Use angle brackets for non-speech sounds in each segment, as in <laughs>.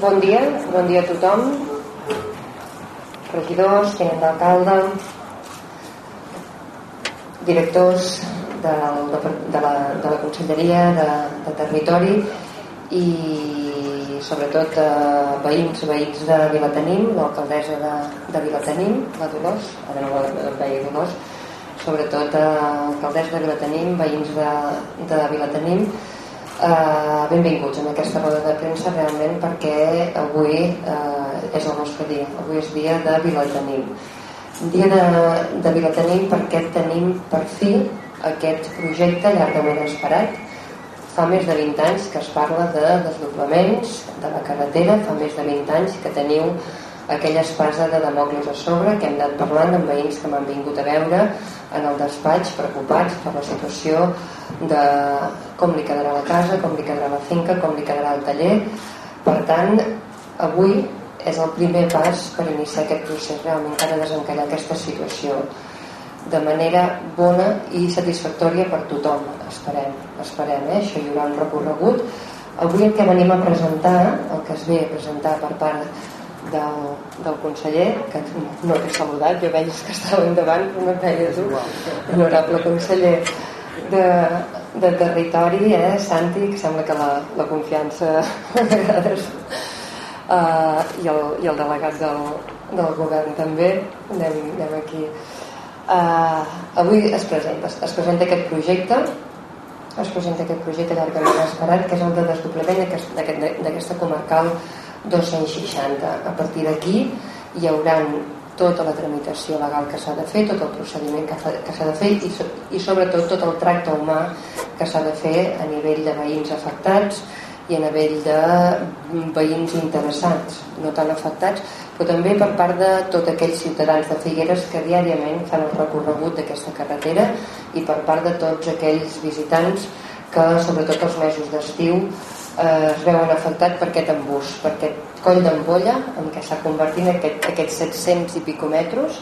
Bon dia, bon dia a tothom, regidors, tinent d'alcalde, directors de, de, de, la, de la Conselleria de, de Territori i sobretot eh, veïns veïns de Vilatenim, l'alcaldessa de, de Vilatenim, la Dolors, ara no la veia Dolors, sobretot eh, alcaldessa de Vilatenim, veïns de, de Vilatenim, Uh, benvinguts en aquesta roda de premsa realment perquè avui uh, és el nostre dia. Avui és dia de Vilatenim. Dia de, de Vilatenim perquè tenim per fi aquest projecte llargament esperat. Fa més de 20 anys que es parla de desdoblaments de la carretera fa més de 20 anys que teniu aquella espasa de Damocles a sobre que hem anat parlant amb veïns que m'han vingut a veure en el despatx preocupats per la situació de com li quedarà la casa, com li quedarà la finca, com li quedarà el taller. Per tant, avui és el primer pas per iniciar aquest procés realment de desencallar aquesta situació de manera bona i satisfactòria per tothom esperem, esperem eh? això hi haurà un recorregut avui el que venim a presentar el que es ve a presentar per part del, del conseller que no t'he saludat, jo veig que estava endavant però no et veia tu honorable conseller de, de territori, eh, Santi, que sembla que la, la confiança <laughs> a vegades uh, i, el, i el delegat del, del govern també. Anem, anem aquí. Uh, avui es presenta, es presenta aquest projecte es presenta aquest projecte llargament esperat que és el de desdoblament d'aquesta comarcal 260 a partir d'aquí hi hauran tota la tramitació legal que s'ha de fer, tot el procediment que s'ha de fer i, i sobretot tot el tracte humà que s'ha de fer a nivell de veïns afectats i a nivell de veïns interessats, no tan afectats, però també per part de tots aquells ciutadans de Figueres que diàriament fan el recorregut d'aquesta carretera i per part de tots aquells visitants que sobretot els mesos d'estiu eh, es veuen afectats per aquest embús, per aquest coll d'ampolla en què s'ha convertit aquest, aquests 700 i pico metres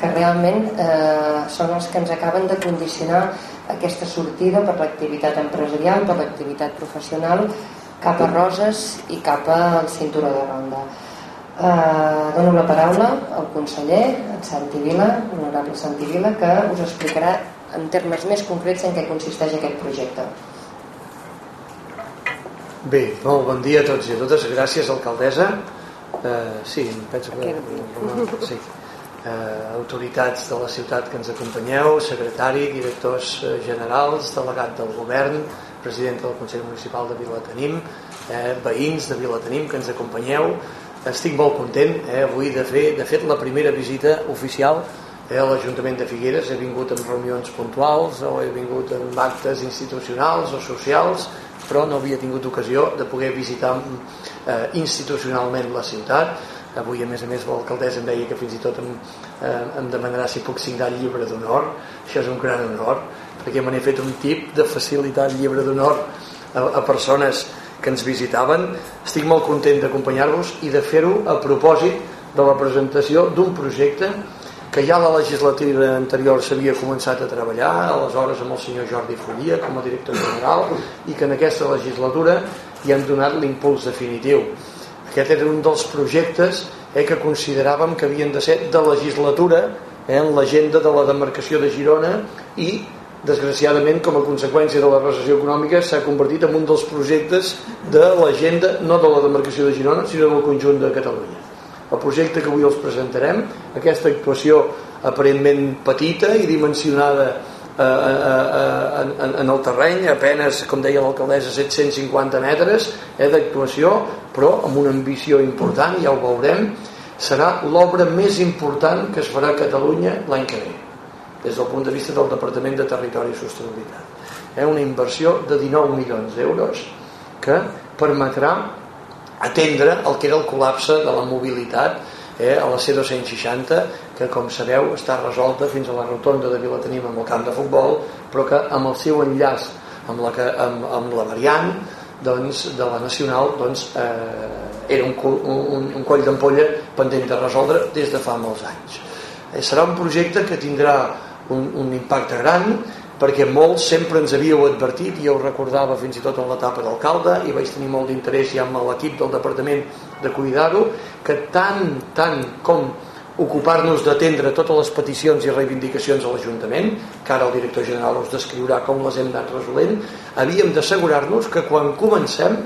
que realment eh, són els que ens acaben de condicionar aquesta sortida per l'activitat empresarial, per l'activitat professional cap a Roses i cap al cinturó de ronda. Eh, dono la paraula al conseller, en Santi Vila, honorable Santi Vila, que us explicarà en termes més concrets en què consisteix aquest projecte. Bé, molt bon dia a tots i a totes. Gràcies, alcaldessa. Eh, sí, penso que... Sí. Eh, autoritats de la ciutat que ens acompanyeu, secretari, directors eh, generals, delegat del govern, president del Consell Municipal de Vilatenim, eh, veïns de Vilatenim que ens acompanyeu. Estic molt content eh, avui de fer, de fet, la primera visita oficial eh, a l'Ajuntament de Figueres. He vingut en reunions puntuals o he vingut en actes institucionals o socials però no havia tingut ocasió de poder visitar eh, institucionalment la ciutat. Avui a més a més l'alcaldessa em deia que fins i tot em, eh, em demanarà si puc signar el llibre d'honor. Això és un gran honor perquè me n'he fet un tip de facilitar el llibre d'honor a, a persones que ens visitaven. Estic molt content d'acompanyar-vos i de fer-ho a propòsit de la presentació d'un projecte que ja la legislatura anterior s'havia començat a treballar, aleshores amb el senyor Jordi Follia com a director general, i que en aquesta legislatura hi han donat l'impuls definitiu. Aquest era un dels projectes eh, que consideràvem que havien de ser de legislatura eh, en l'agenda de la demarcació de Girona i desgraciadament com a conseqüència de la recessió econòmica s'ha convertit en un dels projectes de l'agenda no de la demarcació de Girona sinó del conjunt de Catalunya el projecte que avui els presentarem, aquesta actuació aparentment petita i dimensionada eh, eh, eh, en, en el terreny, apenes, com deia l'alcaldessa, 750 metres eh, d'actuació, però amb una ambició important, ja ho veurem, serà l'obra més important que es farà a Catalunya l'any que ve, des del punt de vista del Departament de Territori i Sostenibilitat. Eh, una inversió de 19 milions d'euros que permetrà atendre el que era el col·lapse de la mobilitat eh, a la C260 que com sabeu està resolta fins a la rotonda de Vilatenim amb el camp de futbol però que amb el seu enllaç amb la, que, amb, amb la variant doncs, de la Nacional doncs, eh, era un, un, un coll d'ampolla pendent de resoldre des de fa molts anys. Eh, serà un projecte que tindrà un, un impacte gran perquè molts sempre ens havíeu advertit i jo ho recordava fins i tot en l'etapa d'alcalde i vaig tenir molt d'interès ja amb l'equip del departament de cuidar-ho que tant, tant com ocupar-nos d'atendre totes les peticions i reivindicacions a l'Ajuntament, que ara el director general us descriurà com les hem anat resolent, havíem d'assegurar-nos que quan comencem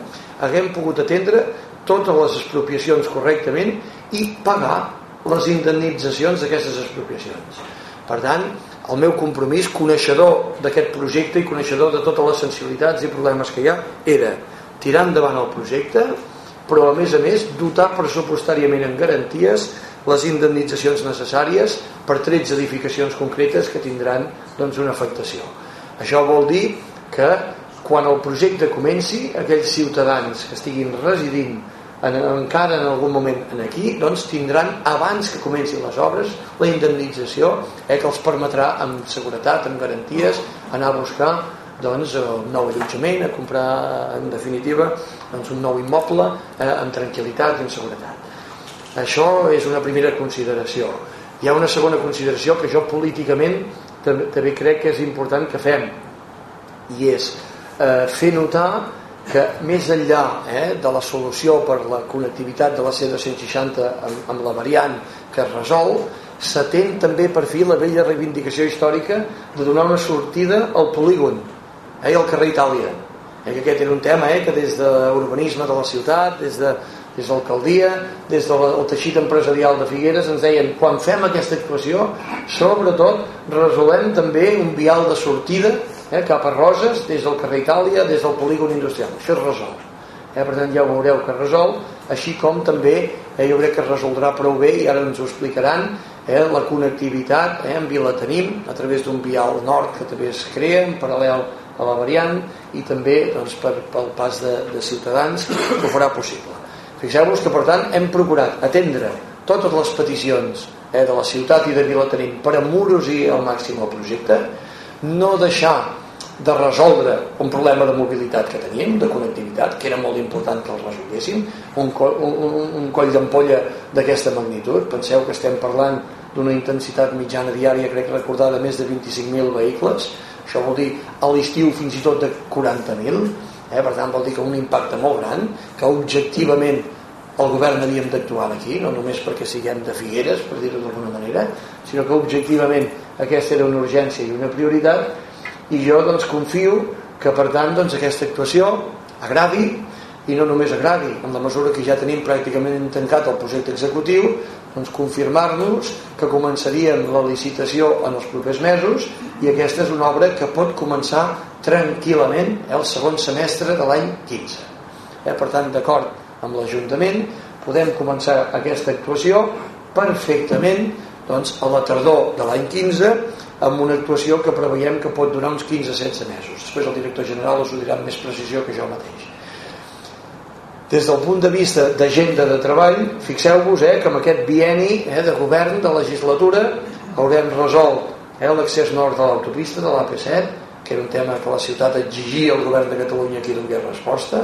haguem pogut atendre totes les expropiacions correctament i pagar les indemnitzacions d'aquestes expropiacions. Per tant, el meu compromís, coneixedor d'aquest projecte i coneixedor de totes les sensibilitats i problemes que hi ha, era tirar endavant el projecte, però a més a més dotar pressupostàriament en garanties les indemnitzacions necessàries per 13 edificacions concretes que tindran doncs, una afectació. Això vol dir que quan el projecte comenci, aquells ciutadans que estiguin residint en, encara en algun moment en aquí, doncs tindran abans que comencin les obres la indemnització eh, que els permetrà amb seguretat, amb garanties, anar a buscar doncs, un nou allotjament, a comprar en definitiva doncs, un nou immoble eh, amb tranquil·litat i amb seguretat. Això és una primera consideració. Hi ha una segona consideració que jo políticament també, crec que és important que fem i és eh, fer notar que més enllà eh, de la solució per la connectivitat de la C260 amb, amb la variant que es resol, s'atén també per fi la vella reivindicació històrica de donar una sortida al polígon, eh, al carrer Itàlia. Eh, que aquest era un tema eh, que des de l'urbanisme de la ciutat, des de des de l'alcaldia, des del teixit empresarial de Figueres, ens deien, quan fem aquesta actuació, sobretot resolem també un vial de sortida eh, cap a Roses, des del carrer Itàlia, des del polígon industrial. Això es resol. Eh, per tant, ja veureu que es resol, així com també eh, jo crec que es resoldrà prou bé, i ara ens ho explicaran, eh, la connectivitat eh, amb Vilatenim, a través d'un vial nord que també es crea, en paral·lel a la variant, i també doncs, per, pel pas de, de ciutadans, que ho farà possible. Fixeu-vos que, per tant, hem procurat atendre totes les peticions eh, de la ciutat i de Vilatenim per amorosir al màxim el projecte, no deixar de resoldre un problema de mobilitat que teníem, de connectivitat, que era molt important que el resolguéssim, un, coll, un, un coll d'ampolla d'aquesta magnitud. Penseu que estem parlant d'una intensitat mitjana diària, crec recordar, de més de 25.000 vehicles. Això vol dir a l'estiu fins i tot de 40.000 Eh? Per tant, vol dir que un impacte molt gran, que objectivament el govern havíem d'actuar aquí, no només perquè siguem de Figueres, per dir-ho d'alguna manera, sinó que objectivament aquesta era una urgència i una prioritat, i jo doncs confio que per tant doncs, aquesta actuació agradi i no només agradi, en la mesura que ja tenim pràcticament tancat el projecte executiu, doncs confirmar-nos que començaríem la licitació en els propers mesos i aquesta és una obra que pot començar tranquil·lament eh, el segon semestre de l'any 15. Eh, per tant, d'acord amb l'Ajuntament, podem començar aquesta actuació perfectament doncs, a la tardor de l'any 15 amb una actuació que preveiem que pot durar uns 15-16 mesos. Després el director general us ho dirà amb més precisió que jo mateix. Des del punt de vista d'agenda de treball, fixeu-vos eh, que amb aquest bieni eh, de govern, de legislatura, haurem resolt eh, l'accés nord de l'autopista, de l'AP7, que era un tema que la ciutat exigia al govern de Catalunya que hi donés resposta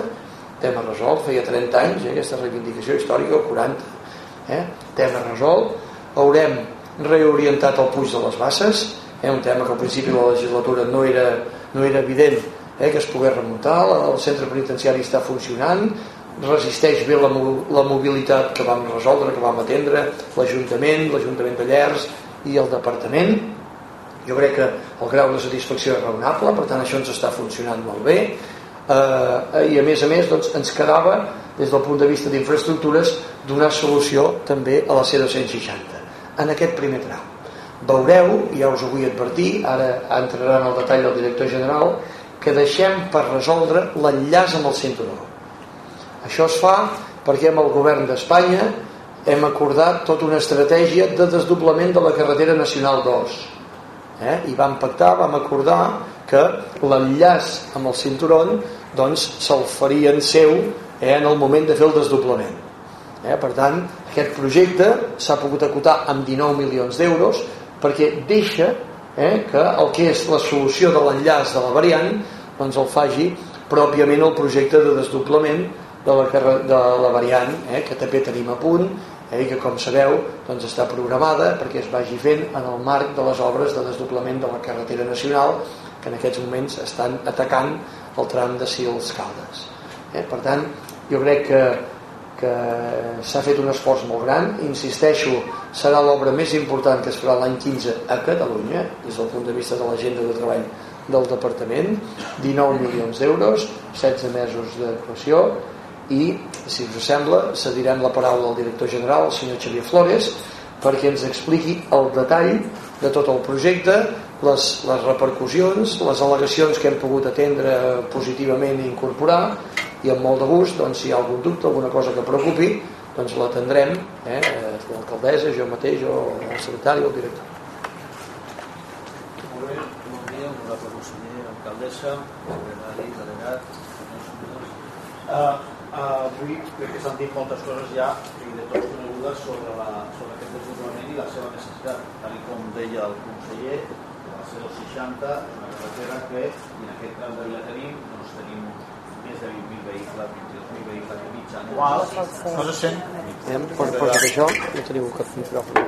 tema resolt, feia 30 anys eh, aquesta reivindicació històrica, o 40 eh? tema resolt haurem reorientat el Puig de les Basses eh? un tema que al principi de la legislatura no era, no era evident eh? que es pogués remuntar el centre penitenciari està funcionant resisteix bé la, la mobilitat que vam resoldre, que vam atendre l'Ajuntament, l'Ajuntament de Llers i el Departament jo crec que el grau de satisfacció és raonable per tant això ens està funcionant molt bé eh, i a més a més doncs, ens quedava des del punt de vista d'infraestructures donar solució també a la C260 en aquest primer tram. Veureu, ja us ho vull advertir ara entrarà en el detall del director general que deixem per resoldre l'enllaç amb el cinturó això es fa perquè amb el govern d'Espanya hem acordat tota una estratègia de desdoblament de la carretera nacional 2 eh? i vam pactar, vam acordar que l'enllaç amb el cinturon doncs se'l farien seu eh, en el moment de fer el desdoblament eh? per tant aquest projecte s'ha pogut acotar amb 19 milions d'euros perquè deixa eh, que el que és la solució de l'enllaç de la variant doncs el faci pròpiament el projecte de desdoblament de la, de la variant eh, que també tenim a punt eh, que com sabeu doncs està programada perquè es vagi fent en el marc de les obres de desdoblament de la carretera nacional que en aquests moments estan atacant el tram de Sils Caldes. Eh? Per tant, jo crec que, que s'ha fet un esforç molt gran, insisteixo, serà l'obra més important que es farà l'any 15 a Catalunya, des del punt de vista de l'agenda de treball del departament, 19 milions d'euros, 16 mesos d'actuació, i, si us sembla, cedirem la paraula al director general, el senyor Xavier Flores, perquè ens expliqui el detall de tot el projecte, les, les repercussions, les al·legacions que hem pogut atendre positivament i incorporar i amb molt de gust, doncs, si hi ha algun dubte, alguna cosa que preocupi, doncs l'atendrem, eh? l'alcaldessa, jo mateix, o el secretari o el director. Molt bé, bon dia, honorable conseller, alcaldessa, secretari, delegat, uh, Uh, avui crec que s'han dit moltes coses ja i de tots conegudes sobre, la, sobre aquest desenvolupament i la seva necessitat. Tal com deia el conseller, la C260 és una carretera que, i en aquest tram de tenim, doncs tenim més de 20.000 vehicles, 22.000 vehicles de mitja anual. No se sent? Eh, per, això, no teniu cap micròfon.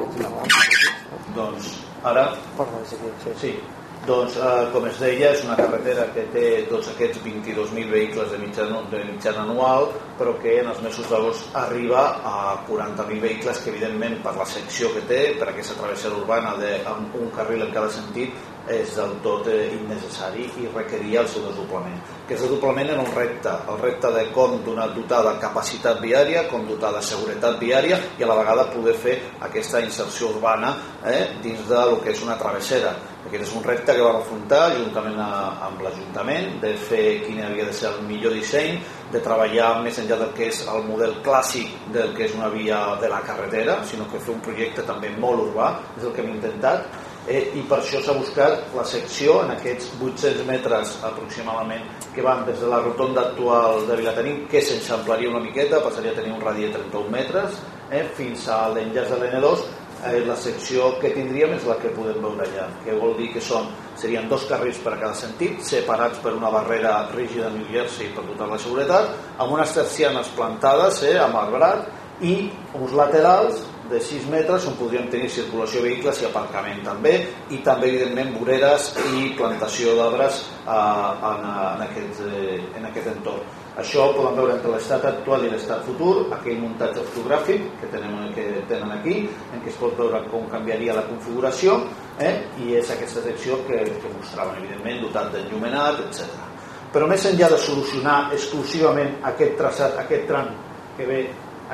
Doncs ara... Parla, sí. sí. Doncs, eh, com es deia, és una carretera que té tots aquests 22.000 vehicles de mitjana, de mitjana anual, però que en els mesos d'agost arriba a 40.000 vehicles que, evidentment, per la secció que té, per aquesta travessera urbana de, amb un carril en cada sentit, és del tot eh, innecessari i requeria el seu desdoblament. Aquest desdoblament era un repte, el repte de com donar, dotar de capacitat viària, com dotar de seguretat viària i a la vegada poder fer aquesta inserció urbana eh, dins de lo que és una travessera. Aquest és un repte que vam afrontar juntament amb l'Ajuntament de fer quin havia de ser el millor disseny, de treballar més enllà del que és el model clàssic del que és una via de la carretera, sinó que fer un projecte també molt urbà, és el que hem intentat, eh, i per això s'ha buscat la secció en aquests 800 metres aproximadament que van des de la rotonda actual de Vilatenim que s'enxamplaria una miqueta, passaria a tenir un radi de 31 metres eh, fins a l'enllaç de l'N2 eh, la secció que tindríem és la que podem veure allà, que vol dir que són, serien dos carrils per a cada sentit, separats per una barrera rígida New Jersey per dotar la seguretat, amb unes tercianes plantades eh, amb arbrat i uns laterals de 6 metres on podríem tenir circulació de vehicles i aparcament també i també evidentment voreres i plantació d'arbres eh, en, en, aquest, eh, en aquest entorn. Això ho podem veure entre l'estat actual i l'estat futur, aquell muntatge fotogràfic que, tenem, que tenen aquí, en què es pot veure com canviaria la configuració eh? i és aquesta secció que, que mostraven evidentment dotat d'enllumenat, etc. Però més enllà de solucionar exclusivament aquest traçat, aquest tram que ve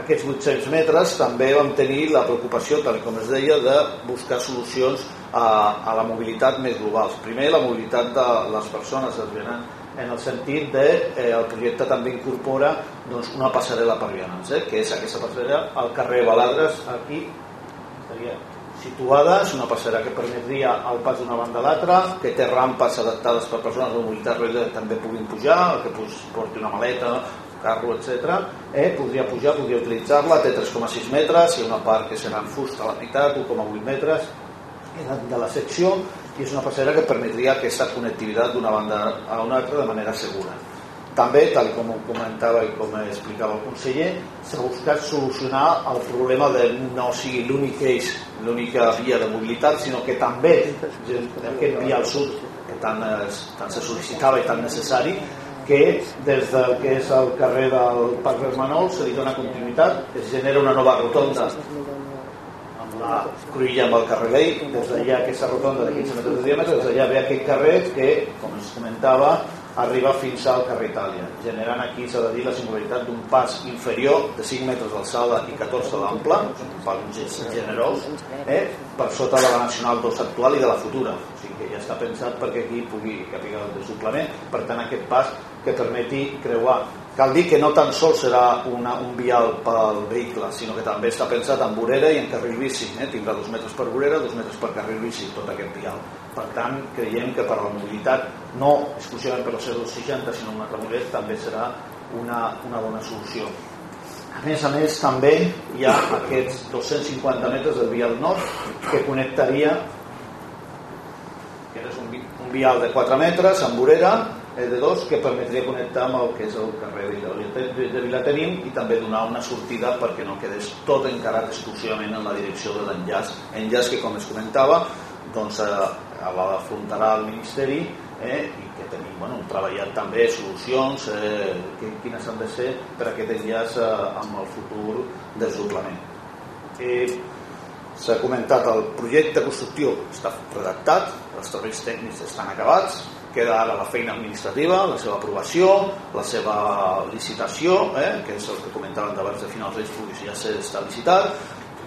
aquests 800 metres també vam tenir la preocupació, tal com es deia, de buscar solucions a, a la mobilitat més globals. Primer, la mobilitat de les persones els vianants, en el sentit de eh, el projecte també incorpora doncs, una passarel·la per vianants, eh, que és aquesta passarel·la al carrer Baladres, aquí estaria situada, és una passarel·la que permetria el pas d'una banda a l'altra, que té rampes adaptades per persones de mobilitat també puguin pujar, que porti una maleta, carro, etc. Eh, podria pujar, podria utilitzar-la, té 3,6 metres, hi ha una part que serà en fusta a la meitat, 1,8 metres de la secció, i és una passera que permetria aquesta connectivitat d'una banda a una altra de manera segura. També, tal com ho comentava i com explicava el conseller, s'ha buscat solucionar el problema de no sigui l'únic eix, l'única via de mobilitat, sinó que també aquest via al sud, que tant, tant se sol·licitava i tan necessari, que des del que és el carrer del Parc dels Manols se li dona continuïtat, es genera una nova rotonda amb la cruïlla amb el carrer Lei, des d'allà aquesta rotonda de 15 metres de diàmetre, des d'allà ve aquest carrer que, com es comentava, arriba fins al carrer Itàlia, generant aquí, s'ha de dir, la singularitat d'un pas inferior de 5 metres d'alçada i 14 d'ample, un pas generós, eh, per sota de la Nacional 2 actual i de la futura. O sigui que ja està pensat perquè aquí pugui capigar el desdoblament, per tant aquest pas que permeti creuar. Cal dir que no tan sols serà una, un vial pel vehicle, sinó que també està pensat en vorera i en carril bici. Eh? Tindrà dos metres per vorera, dos metres per carril bici, tot aquest vial. Per tant, creiem que per la mobilitat, no exclusivament per la C260, sinó una altra mobilitat, també serà una, una bona solució. A més a més, també hi ha aquests 250 metres del vial nord que connectaria que és un, un vial de 4 metres amb vorera eh, de dos que permetria connectar amb el que és el carrer de, Vilatenim i també donar una sortida perquè no quedés tot encarat exclusivament en la direcció de l'enllaç enllaç que com es comentava doncs, eh, l'afrontarà el Ministeri eh, i que tenim bueno, treballat també solucions eh, quines han de ser per aquest enllaç eh, amb el futur desdoblament. Eh, S'ha comentat el projecte constructiu està redactat, els treballs tècnics estan acabats, queda ara la feina administrativa, la seva aprovació, la seva licitació, eh, que és el que comentàvem d'abans de finals d'ells, ja s'està licitat,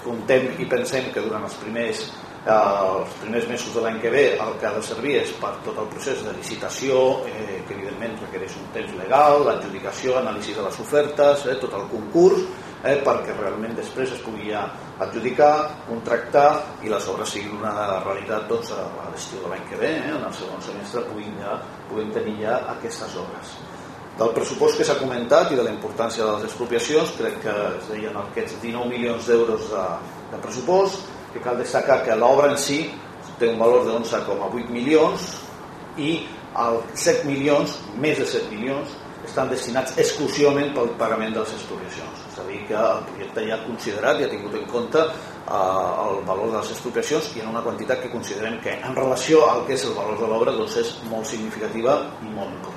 comptem i pensem que durant els primers els primers mesos de l'any que ve el que ha de servir és per tot el procés de licitació eh, que evidentment requereix un temps legal, l'adjudicació, anàlisi de les ofertes, eh, tot el concurs eh, perquè realment després es pugui ja adjudicar, contractar i les obres siguin una realitat doncs, a l'estiu de l'any que ve, eh, en el segon semestre puguin, ja, puguin tenir ja aquestes obres. Del pressupost que s'ha comentat i de la importància de les expropiacions, crec que es deien aquests 19 milions d'euros de, de pressupost, que cal destacar que l'obra en si té un valor de 11,8 milions i els 7 milions, més de 7 milions, estan destinats exclusivament pel pagament de les expropiacions. És a dir, que el projecte ja ha considerat i ha tingut en compte eh, el valor de les expropiacions i en una quantitat que considerem que en relació al que és el valor de l'obra doncs és molt significativa i molt important.